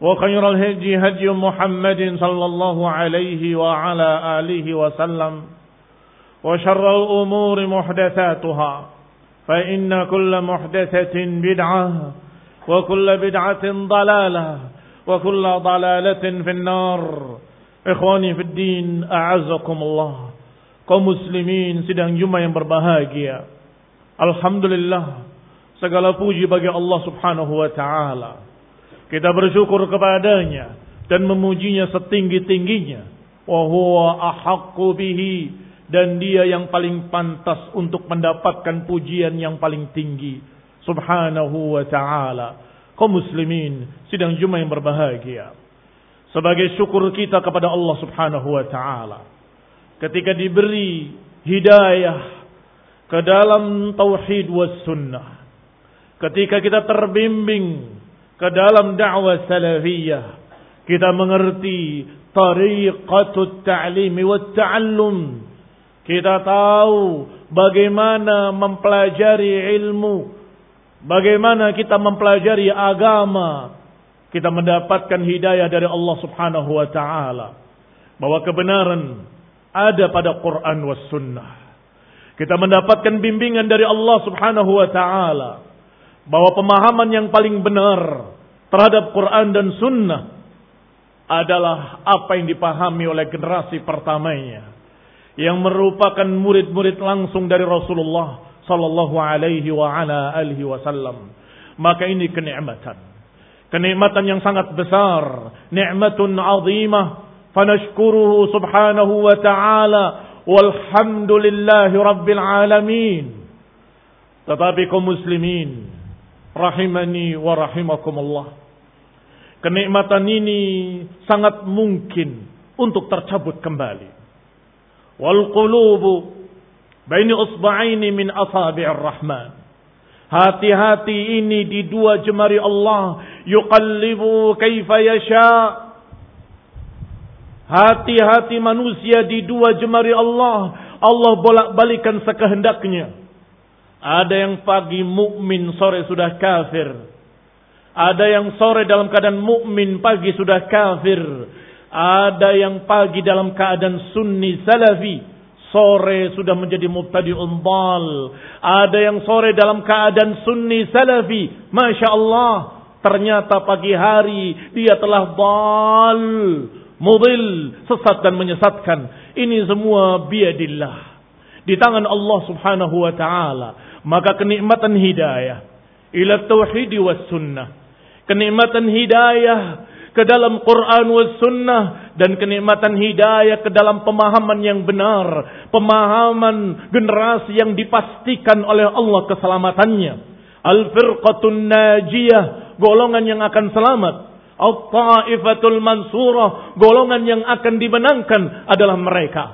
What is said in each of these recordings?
وخير الهدي هدي محمد صلى الله عليه وعلى آله وسلم وشر الأمور محدثاتها فإن كل محدثة بدعة وكل بدعة ضلالة وكل ضلالة في النار. إخواني في الدين أعزكم الله. muslimin sidang Jumat yang berbahagia. Alhamdulillah segala puji bagi Allah Subhanahu wa taala. Kita bersyukur kepadanya dan memujinya setinggi-tingginya. Wa huwa bihi dan dia yang paling pantas untuk mendapatkan pujian yang paling tinggi. Subhanahu wa ta'ala. Kaum muslimin sidang Jumat yang berbahagia. Sebagai syukur kita kepada Allah Subhanahu wa taala ketika diberi hidayah ke dalam tauhid was sunnah. Ketika kita terbimbing ke dalam dakwah salafiyah. Kita mengerti tariqatut ta'limi wa ta'allum. Kita tahu bagaimana mempelajari ilmu. Bagaimana kita mempelajari agama. Kita mendapatkan hidayah dari Allah Subhanahu wa taala. Bahwa kebenaran ada pada Quran was sunnah. Kita mendapatkan bimbingan dari Allah Subhanahu wa taala bahwa pemahaman yang paling benar terhadap Quran dan Sunnah adalah apa yang dipahami oleh generasi pertamanya yang merupakan murid-murid langsung dari Rasulullah sallallahu alaihi wa ala alihi wasallam. Maka ini kenikmatan. Kenikmatan yang sangat besar. Nikmatun azimah. Fanashkuruhu subhanahu wa ta'ala. Walhamdulillahi rabbil alamin. Tetapi kaum muslimin rahimani wa rahimakumullah. Kenikmatan ini sangat mungkin untuk tercabut kembali. Wal qulubu baini usba'aini min asabi'ir rahman. Hati-hati ini di dua jemari Allah yuqallibu kaifa yasha. Hati-hati manusia di dua jemari Allah Allah bolak-balikan sekehendaknya. Ada yang pagi mukmin sore sudah kafir. Ada yang sore dalam keadaan mukmin pagi sudah kafir. Ada yang pagi dalam keadaan sunni salafi sore sudah menjadi mubtadi'un dal. Ada yang sore dalam keadaan sunni salafi. Masya Allah. Ternyata pagi hari dia telah dal. Mudil. Sesat dan menyesatkan. Ini semua biadillah. Di tangan Allah subhanahu wa ta'ala. Maka kenikmatan hidayah. Ila tauhid was sunnah. Kenikmatan hidayah ke dalam Quran was sunnah dan kenikmatan hidayah ke dalam pemahaman yang benar, pemahaman generasi yang dipastikan oleh Allah keselamatannya. Al-firqatun najiyah, golongan yang akan selamat. Al-ta'ifatul mansurah, golongan yang akan dimenangkan adalah mereka.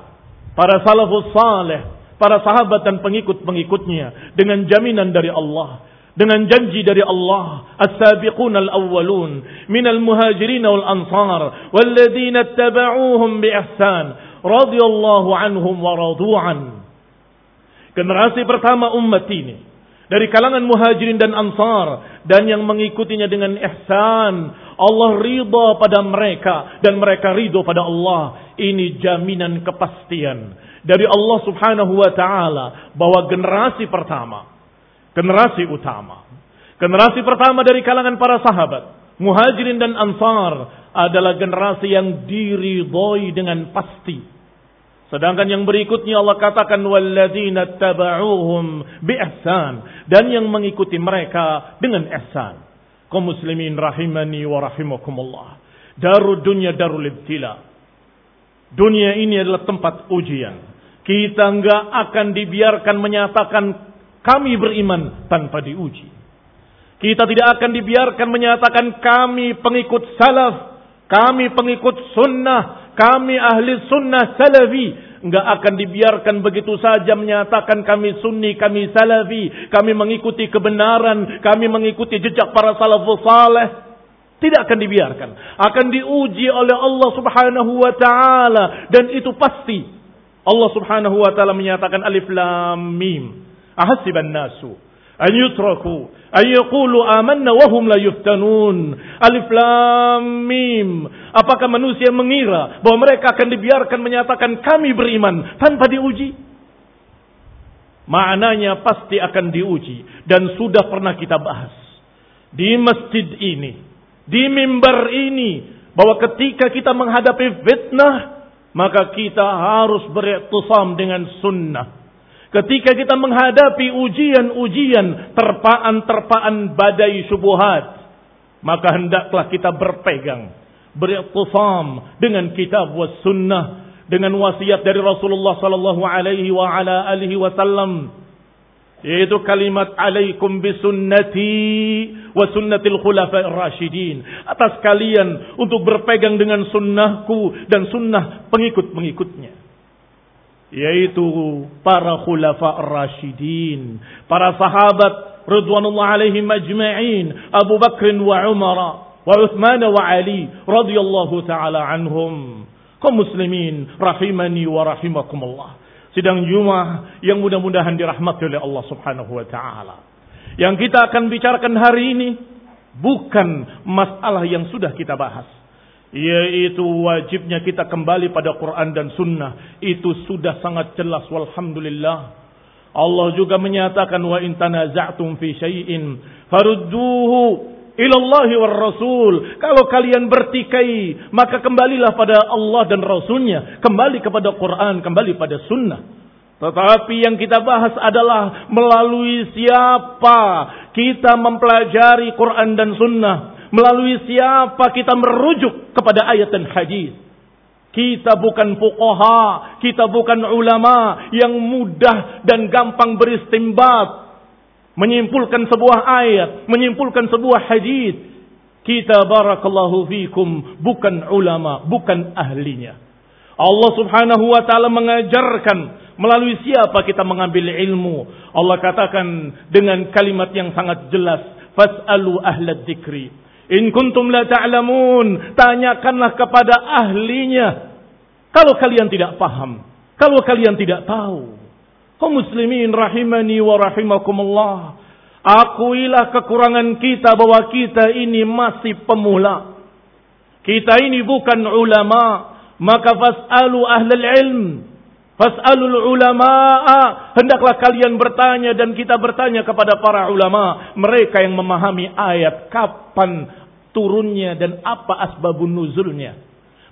Para salafus saleh, para sahabat dan pengikut-pengikutnya dengan jaminan dari Allah dengan janji dari Allah as-sabiqun al-awwalun min al-muhajirin wal ansar walladzina ittaba'uuhum bi ihsan radhiyallahu anhum wa radu'an generasi pertama umat ini dari kalangan muhajirin dan ansar dan yang mengikutinya dengan ihsan Allah ridha pada mereka dan mereka ridha pada Allah ini jaminan kepastian dari Allah Subhanahu wa taala bahwa generasi pertama generasi utama. Generasi pertama dari kalangan para sahabat, muhajirin dan ansar adalah generasi yang diridhoi dengan pasti. Sedangkan yang berikutnya Allah katakan walladzina taba'uhum bi ihsan dan yang mengikuti mereka dengan ihsan. Kaum muslimin rahimani wa rahimakumullah. Darud dunya darul ibtila. Dunia ini adalah tempat ujian. Kita enggak akan dibiarkan menyatakan kami beriman tanpa diuji. Kita tidak akan dibiarkan menyatakan kami pengikut salaf, kami pengikut sunnah, kami ahli sunnah salafi. Enggak akan dibiarkan begitu saja menyatakan kami sunni, kami salafi, kami mengikuti kebenaran, kami mengikuti jejak para salafus saleh. Tidak akan dibiarkan. Akan diuji oleh Allah subhanahu wa ta'ala. Dan itu pasti. Allah subhanahu wa ta'ala menyatakan alif lam mim. Ahasiban nasu an yutraku an yaqulu amanna wa hum la yuftanun. Alif lam mim. Apakah manusia mengira bahwa mereka akan dibiarkan menyatakan kami beriman tanpa diuji? Maknanya pasti akan diuji dan sudah pernah kita bahas di masjid ini, di mimbar ini bahwa ketika kita menghadapi fitnah maka kita harus beriktisam dengan sunnah. Ketika kita menghadapi ujian-ujian, terpaan-terpaan badai subuhat, maka hendaklah kita berpegang, beriktisam dengan kitab was sunnah, dengan wasiat dari Rasulullah sallallahu alaihi wa ala alihi wasallam yaitu kalimat alaikum bisunnati wa sunnatil khulafa'ir rasyidin atas kalian untuk berpegang dengan sunnahku dan sunnah pengikut-pengikutnya yaitu para khulafa rasyidin, para sahabat radhiyallahu alaihim ajma'in, Abu Bakr wa Umar wa Uthman wa Ali radhiyallahu taala anhum. Kaum muslimin rahimani wa rahimakumullah. Sidang Jumat yang mudah-mudahan dirahmati oleh Allah Subhanahu wa taala. Yang kita akan bicarakan hari ini bukan masalah yang sudah kita bahas yaitu wajibnya kita kembali pada Quran dan Sunnah itu sudah sangat jelas walhamdulillah Allah juga menyatakan wa in fi syai'in farudduhu ila Allah war Rasul kalau kalian bertikai maka kembalilah pada Allah dan Rasulnya kembali kepada Quran kembali pada Sunnah tetapi yang kita bahas adalah melalui siapa kita mempelajari Quran dan Sunnah Melalui siapa kita merujuk kepada ayat dan hadis. Kita bukan fuqaha, kita bukan ulama yang mudah dan gampang beristimbat. Menyimpulkan sebuah ayat, menyimpulkan sebuah hadis. Kita barakallahu fikum bukan ulama, bukan ahlinya. Allah subhanahu wa ta'ala mengajarkan melalui siapa kita mengambil ilmu. Allah katakan dengan kalimat yang sangat jelas. Fas'alu ahlad dzikri In kuntum la ta'lamun, tanyakanlah kepada ahlinya. Kalau kalian tidak paham, kalau kalian tidak tahu. Kaum muslimin rahimani wa rahimakumullah. Akuilah kekurangan kita bahwa kita ini masih pemula. Kita ini bukan ulama. Maka fas'alu ahlul ilm. Fas'alul ulama'a. Hendaklah kalian bertanya dan kita bertanya kepada para ulama. Mereka yang memahami ayat kapan turunnya dan apa asbabun nuzulnya.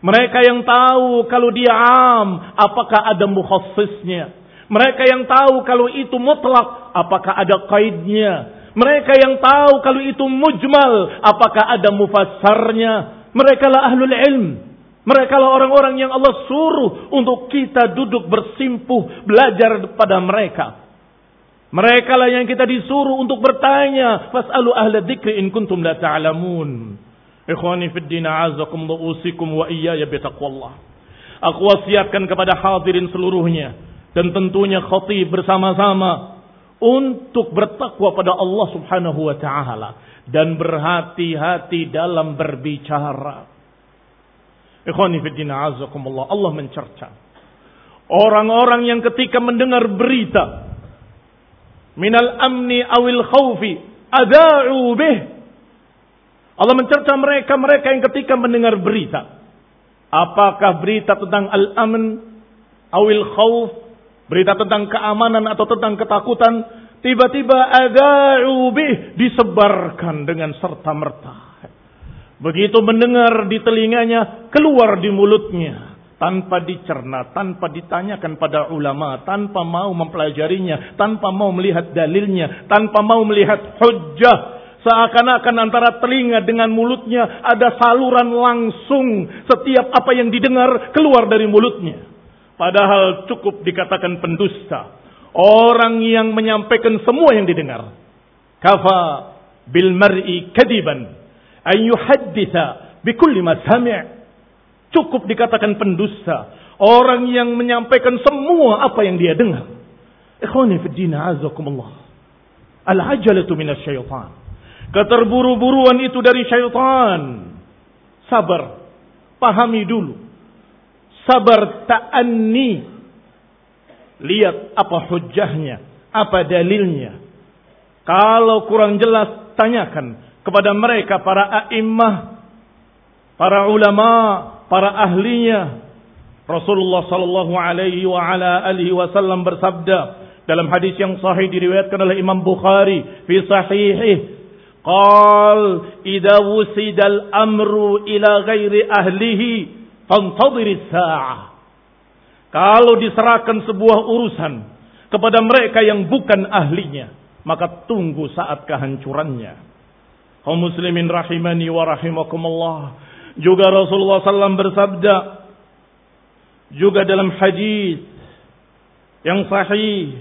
Mereka yang tahu kalau dia am, apakah ada mukhassisnya. Mereka yang tahu kalau itu mutlak, apakah ada kaidnya. Mereka yang tahu kalau itu mujmal, apakah ada mufassarnya. Mereka lah ahlul ilm. Mereka lah orang-orang yang Allah suruh untuk kita duduk bersimpuh belajar pada mereka. Mereka lah yang kita disuruh untuk bertanya. Fas'alu ahla dzikri in kuntum la ta'lamun. Ikhwani fid din usikum wa iyaya bitaqwallah. Aku wasiatkan kepada hadirin seluruhnya dan tentunya khatib bersama-sama untuk bertakwa pada Allah Subhanahu wa taala dan berhati-hati dalam berbicara. Ikhwani fiddina azakumullah. Allah mencerca. Orang-orang yang ketika mendengar berita. Minal amni awil khawfi. Ada'u bih. Allah mencerca mereka-mereka yang ketika mendengar berita. Apakah berita tentang al-amn awil khawf. Berita tentang keamanan atau tentang ketakutan. Tiba-tiba ada'u bih. Disebarkan dengan serta-merta. Begitu mendengar di telinganya, keluar di mulutnya. Tanpa dicerna, tanpa ditanyakan pada ulama, tanpa mau mempelajarinya, tanpa mau melihat dalilnya, tanpa mau melihat hujjah. Seakan-akan antara telinga dengan mulutnya ada saluran langsung. Setiap apa yang didengar keluar dari mulutnya. Padahal cukup dikatakan pendusta. Orang yang menyampaikan semua yang didengar. Kafa bil mar'i kadiban an yuhadditha bikulli ma sami'. Cukup dikatakan pendusta, orang yang menyampaikan semua apa yang dia dengar. Ikhwani fi din azakumullah. Al-ajalatu minasyaitan. Keterburu-buruan itu dari syaitan. Sabar. Pahami dulu. Sabar ta'anni. Lihat apa hujahnya. Apa dalilnya. Kalau kurang jelas, tanyakan kepada mereka para a'immah, para ulama, para ahlinya. Rasulullah sallallahu alaihi wa ala alihi wasallam bersabda dalam hadis yang sahih diriwayatkan oleh Imam Bukhari fi sahihih idza wusida al-amru ila ghairi ahlihi fantadhir as-sa'ah. Kalau diserahkan sebuah urusan kepada mereka yang bukan ahlinya maka tunggu saat kehancurannya. Kaum muslimin rahimani wa rahimakumullah. Juga Rasulullah SAW bersabda juga dalam hadis yang sahih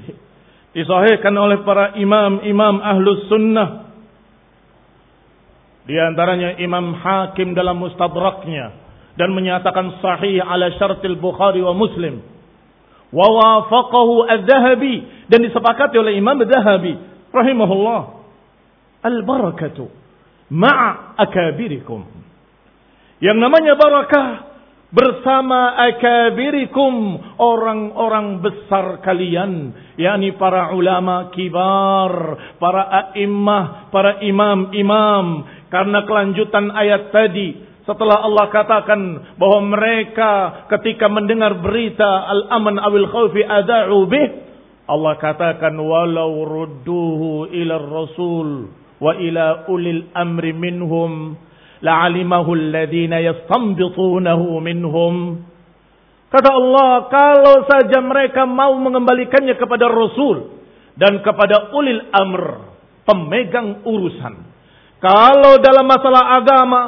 disahihkan oleh para imam-imam ahlus sunnah. Di antaranya Imam Hakim dalam mustadraknya dan menyatakan sahih ala syartil Bukhari wa Muslim. Wa wafaqahu az-Zahabi dan disepakati oleh Imam Az-Zahabi rahimahullah. Al-barakatu ma'a akabirikum. Yang namanya barakah bersama akabirikum orang-orang besar kalian yakni para ulama kibar para a'immah para imam-imam. Karena kelanjutan ayat tadi setelah Allah katakan bahwa mereka ketika mendengar berita al-aman awil khawfi ada'u bih Allah katakan walau rudduhu ila rasul wa ila ulil amri minhum la'alimahu alladhina yastanbitunahu minhum. Kata Allah kalau saja mereka mau mengembalikannya kepada Rasul dan kepada ulil amr pemegang urusan. Kalau dalam masalah agama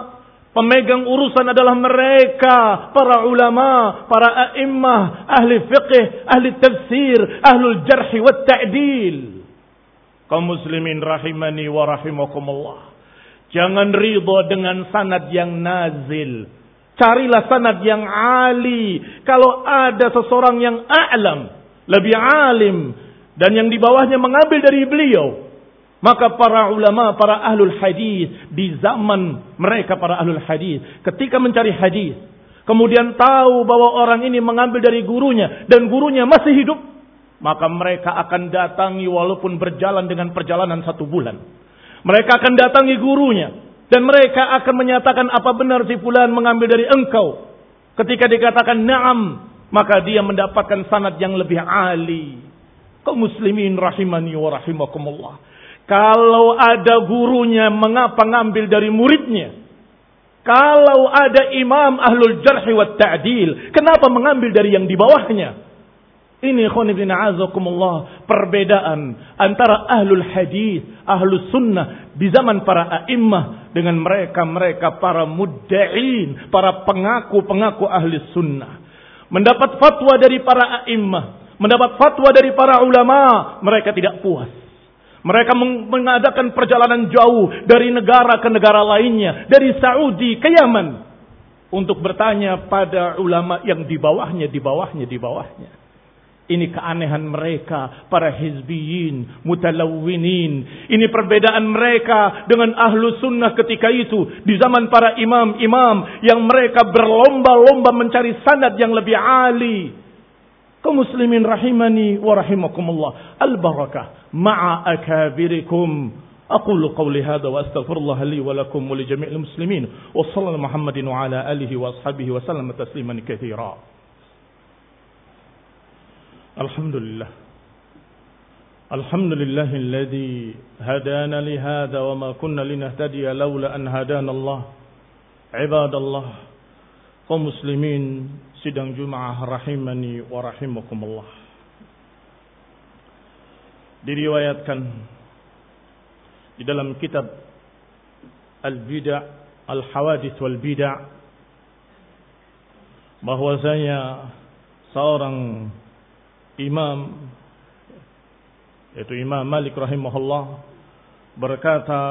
Pemegang urusan adalah mereka, para ulama, para a'immah, ahli fiqh, ahli tafsir, ahlul jarhi wa ta'dil kaum muslimin rahimani wa rahimakumullah. Jangan ridho dengan sanad yang nazil. Carilah sanad yang ali. Kalau ada seseorang yang a'lam, lebih alim dan yang di bawahnya mengambil dari beliau, maka para ulama, para ahlul hadis di zaman mereka para ahlul hadis ketika mencari hadis, kemudian tahu bahwa orang ini mengambil dari gurunya dan gurunya masih hidup, maka mereka akan datangi walaupun berjalan dengan perjalanan satu bulan. Mereka akan datangi gurunya. Dan mereka akan menyatakan apa benar si fulan mengambil dari engkau. Ketika dikatakan na'am. Maka dia mendapatkan sanad yang lebih ali. Kau muslimin rahimani wa rahimakumullah. Kalau ada gurunya mengapa ngambil dari muridnya? Kalau ada imam ahlul jarhi wa ta'dil. Kenapa mengambil dari yang di bawahnya? Ini khonibina azakumullah. Perbedaan antara ahlul hadis, ahlus sunnah di zaman para a'immah dengan mereka-mereka para mudda'in, para pengaku-pengaku ahli sunnah. Mendapat fatwa dari para a'immah, mendapat fatwa dari para ulama, mereka tidak puas. Mereka mengadakan perjalanan jauh dari negara ke negara lainnya, dari Saudi ke Yaman untuk bertanya pada ulama yang di bawahnya, di bawahnya, di bawahnya. Ini keanehan mereka, para hizbiyin, mutalawwinin. Ini perbedaan mereka dengan ahlu sunnah ketika itu. Di zaman para imam-imam yang mereka berlomba-lomba mencari sanad yang lebih ali. Muslimin rahimani wa rahimakumullah. Al-barakah ma'a akabirikum. أقول قولي هذا وأستغفر الله لي ولكم ولجميع المسلمين وصلى الله محمد وعلى آله وأصحابه وسلم تسليما كثيرا الحمد لله الحمد لله الذي هدانا لهذا وما كنا لنهتدي لولا أن هدانا الله عباد الله kaum muslimin sidang Jumaah rahimani wa rahimakumullah. Diriwayatkan di dalam kitab Al-Bid'ah Al-Hawadith wal Bid'ah bahwasanya seorang imam yaitu Imam Malik rahimahullah berkata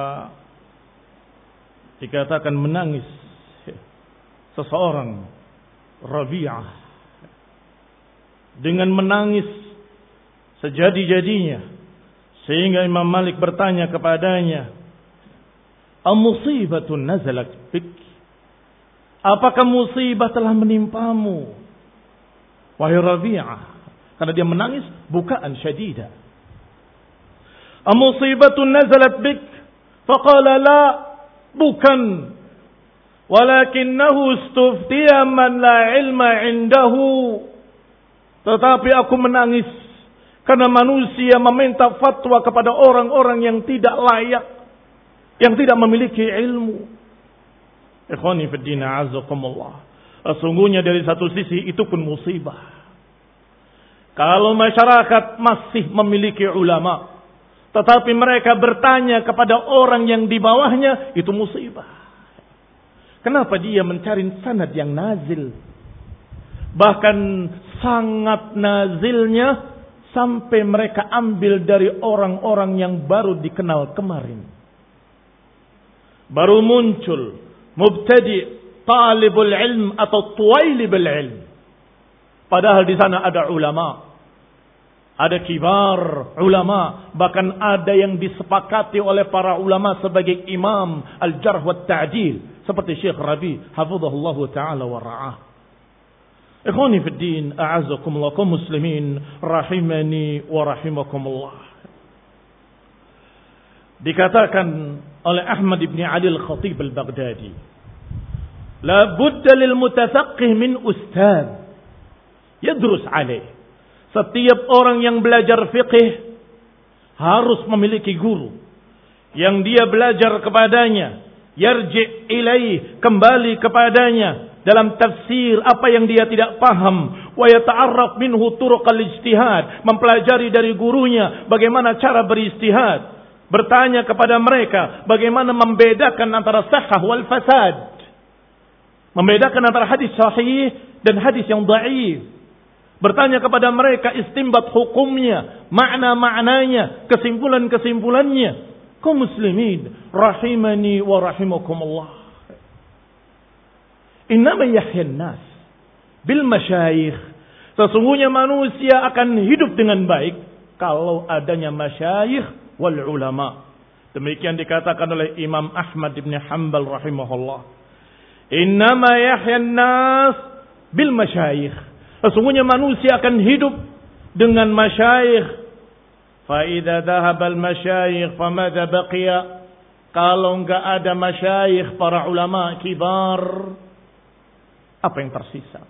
dikatakan menangis seseorang Rabi'ah dengan menangis sejadi-jadinya sehingga Imam Malik bertanya kepadanya, "Amusibatun nazalat bik?" Apakah musibah telah menimpamu? Wahai Rabi'ah. Karena dia menangis bukaan syadida. Amusibatun nazalat bik? Faqala la. Bukan. Walakinnahu istuftiya man la ilma indahu. Tetapi aku menangis karena manusia meminta fatwa kepada orang-orang yang tidak layak. Yang tidak memiliki ilmu. Ikhwani fiddina azakumullah. Sesungguhnya dari satu sisi itu pun musibah. Kalau masyarakat masih memiliki ulama. Tetapi mereka bertanya kepada orang yang di bawahnya. Itu musibah. Kenapa dia mencari sanad yang nazil? Bahkan sangat nazilnya sampai mereka ambil dari orang-orang yang baru dikenal kemarin. Baru muncul mubtadi talibul ilm atau tuwailibul ilm. Padahal di sana ada ulama. Ada kibar ulama. Bahkan ada yang disepakati oleh para ulama sebagai imam al-jarh wa. Seperti Syekh Rabi. Hafizahullah ta'ala wa ra'ah. Ikhwani fi din, a'azzakumullah kaum muslimin rahimani wa rahimakumullah. Dikatakan oleh Ahmad ibn Ali al-Khatib al-Baghdadi, la budda lil mutafaqqih min ustad yadrus alaih. Setiap orang yang belajar fiqh harus memiliki guru yang dia belajar kepadanya, yarji ilaih, kembali kepadanya, dalam tafsir apa yang dia tidak paham. Wa yata'arraf minhu turuqal ijtihad mempelajari dari gurunya bagaimana cara beristihad. Bertanya kepada mereka bagaimana membedakan antara sahih wal fasad. Membedakan antara hadis sahih dan hadis yang dhaif bertanya kepada mereka istimbat hukumnya makna-maknanya kesimpulan-kesimpulannya kaum muslimin rahimani wa rahimakumullah Innama yahyan nas bil masyayikh. Sesungguhnya manusia akan hidup dengan baik kalau adanya masyayikh wal ulama. Demikian dikatakan oleh Imam Ahmad bin Hanbal rahimahullah. Innama yahyan nas bil masyayikh. Sesungguhnya manusia akan hidup dengan masyayikh. Dhahaba al masyayikh famadha baqiya? Kalau enggak ada masyayikh para ulama kibar, apa yang tersisa.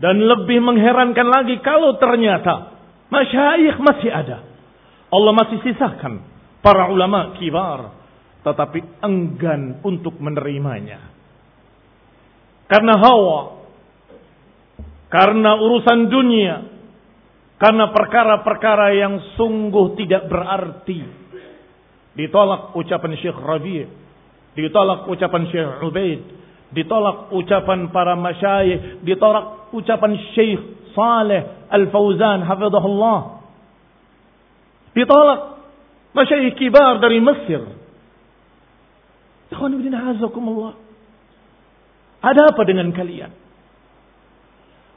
Dan lebih mengherankan lagi kalau ternyata masyayikh masih ada. Allah masih sisakan para ulama kibar tetapi enggan untuk menerimanya. Karena hawa, karena urusan dunia, karena perkara-perkara yang sungguh tidak berarti. Ditolak ucapan Syekh Rabi' ditolak ucapan Syekh Ubaid, ditolak ucapan para masyayikh, ditolak ucapan Syekh Saleh Al-Fauzan hafizahullah. Ditolak masyayikh kibar dari Mesir. Ada apa dengan kalian?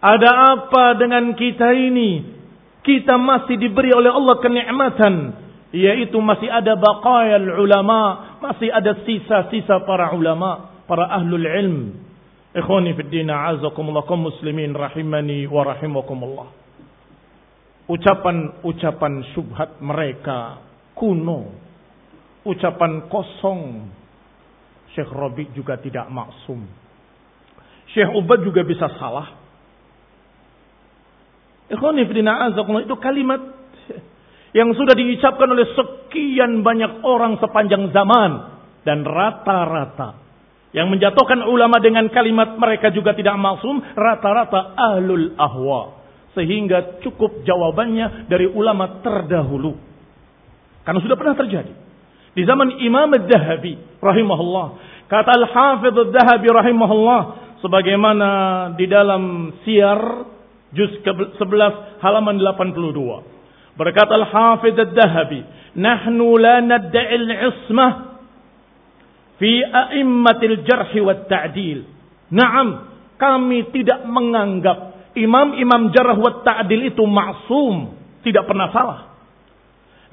Ada apa dengan kita ini? Kita masih diberi oleh Allah kenikmatan yaitu masih ada baqayal ulama, masih ada sisa-sisa para ulama, para ahlul ilm. Ikhwani fi din a'azakumullah kaum muslimin rahimani wa rahimakumullah. Ucapan-ucapan syubhat mereka kuno. Ucapan kosong. Syekh Rabi juga tidak maksum. Syekh Ubad juga bisa salah. Itu kalimat yang sudah diucapkan oleh sekian banyak orang sepanjang zaman dan rata-rata. Yang menjatuhkan ulama dengan kalimat mereka juga tidak maksum rata-rata ahlul ahwa. Sehingga cukup jawabannya dari ulama terdahulu. Karena sudah pernah terjadi. Di zaman Imam Ad-Dahabi rahimahullah kata Al-Hafidh Ad-Dahabi rahimahullah sebagaimana di dalam Syiar juz ke-11 halaman 82. Berkata Al-Hafidh Ad-Dahabi, "Nahnu la nadda'i al-'ismah fi a'immatil jarh wa ta'dil." Naam, kami tidak menganggap imam-imam jarh wa ta'dil itu maksum, tidak pernah salah.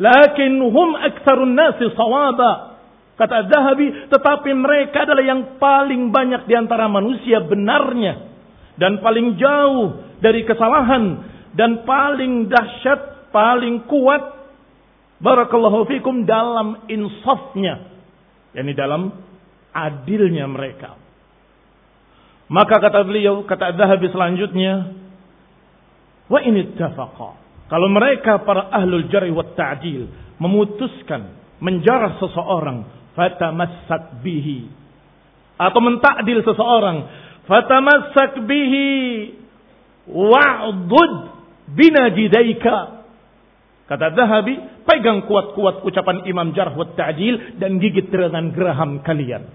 Lakin hum aktsarun nasi sawaba. Kata Zahabi, tetapi mereka adalah yang paling banyak di antara manusia benarnya dan paling jauh dari kesalahan dan paling dahsyat, paling kuat barakallahu fikum dalam insafnya, yakni dalam adilnya mereka. Maka kata beliau, kata Zahabi selanjutnya, wa ini tafaqa. Kalau mereka para ahlul jari wa ta'dil memutuskan menjarah seseorang, fatamassak bihi atau mentakdil seseorang, fatamassak bihi wa'dud binajidaika. Kata Zahabi, pegang kuat-kuat ucapan Imam Jarh wa Ta'dil dan gigit dengan geraham kalian.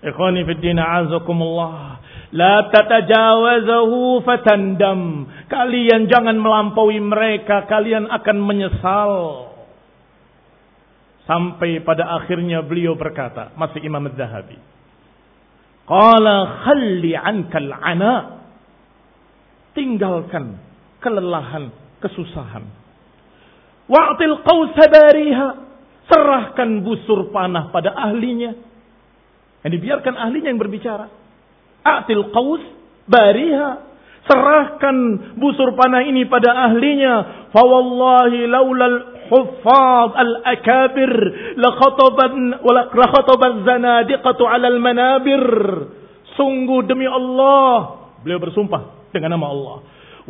Ikhwani fi din a'azakumullah. La tatajawazahu fatandam. Kalian jangan melampaui mereka, kalian akan menyesal. Sampai pada akhirnya beliau berkata, masih Imam Az-Zahabi. Qala khalli ankal ana tinggalkan kelelahan, kesusahan. Wa'til qausa bariha, serahkan busur panah pada ahlinya. Yang dibiarkan ahlinya yang berbicara. A'til qaus bariha, serahkan busur panah ini pada ahlinya. Fawallahi laulal khataban wa la khataban zanadiqatu 'ala al-manabir. Sungguh demi Allah, beliau bersumpah dengan nama Allah.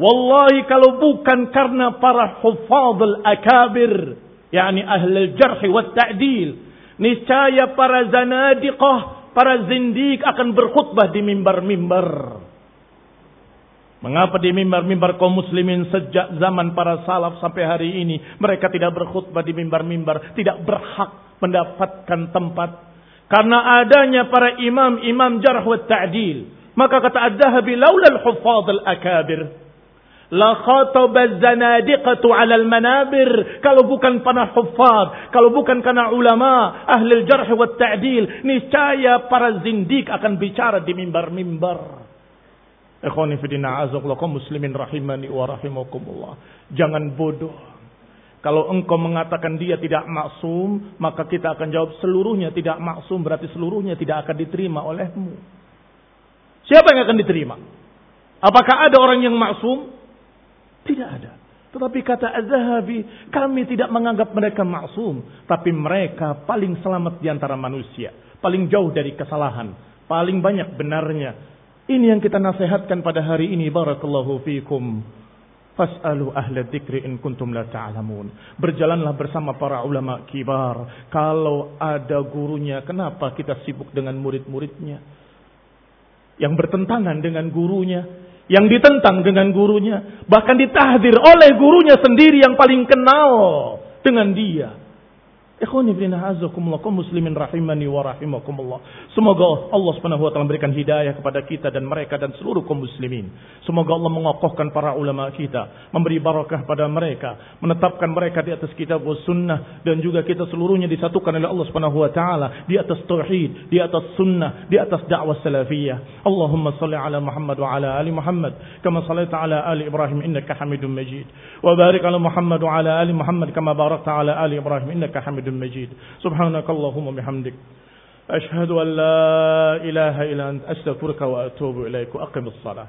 Wallahi kalau bukan karena para hufadul akabir, yakni ahli jarh wa ta'dil, niscaya para zanadiqah, para zindik akan berkhutbah di mimbar-mimbar. Mengapa di mimbar-mimbar kaum muslimin sejak zaman para salaf sampai hari ini mereka tidak berkhutbah di mimbar-mimbar, tidak berhak mendapatkan tempat karena adanya para imam-imam jarh wa ta'dil maka kata Ad-Dahabi, laula al-huffaz al-akabir. La khataba zanadiqatu al-manabir. Kalau bukan para huffaz, kalau bukan karena ulama, ahli al-jarh wa ta'dil, niscaya para zindik akan bicara di mimbar-mimbar. Ikhwani fidina azakullah muslimin rahimani wa rahimakumullah. Jangan bodoh. Kalau engkau mengatakan dia tidak maksum, maka kita akan jawab seluruhnya tidak maksum, berarti seluruhnya tidak akan diterima olehmu. Siapa yang akan diterima? Apakah ada orang yang maksum? Tidak ada. Tetapi kata Az-Zahabi, kami tidak menganggap mereka maksum. Tapi mereka paling selamat di antara manusia. Paling jauh dari kesalahan. Paling banyak benarnya. Ini yang kita nasihatkan pada hari ini. Barakallahu fiikum. Fas'alu ahla dzikri in kuntum la ta'lamun. Berjalanlah bersama para ulama kibar. Kalau ada gurunya, kenapa kita sibuk dengan murid-muridnya? Yang bertentangan dengan gurunya, yang ditentang dengan gurunya, bahkan ditahdir oleh gurunya sendiri yang paling kenal dengan dia. Ikhwani bin azakumullah kaum muslimin rahimani wa rahimakumullah. Semoga Allah Subhanahu wa taala memberikan hidayah kepada kita dan mereka dan seluruh kaum muslimin. Semoga Allah mengokohkan para ulama kita, memberi barakah pada mereka, menetapkan mereka di atas kitab wa sunnah dan juga kita seluruhnya disatukan oleh Allah Subhanahu wa taala di atas tauhid, di atas sunnah, di atas dakwah salafiyah. Allahumma salli ala Muhammad wa ala ali Muhammad kama sallaita ala ali Ibrahim innaka Hamidum Majid. Wa barik ala Muhammad wa ala ali Muhammad kama barakta ala ali Ibrahim innaka Hamidum مجيد. سبحانك اللهم وبحمدك. أشهد أن لا إله إلا أنت. أستغفرك وأتوب إليك. وأقم الصلاة.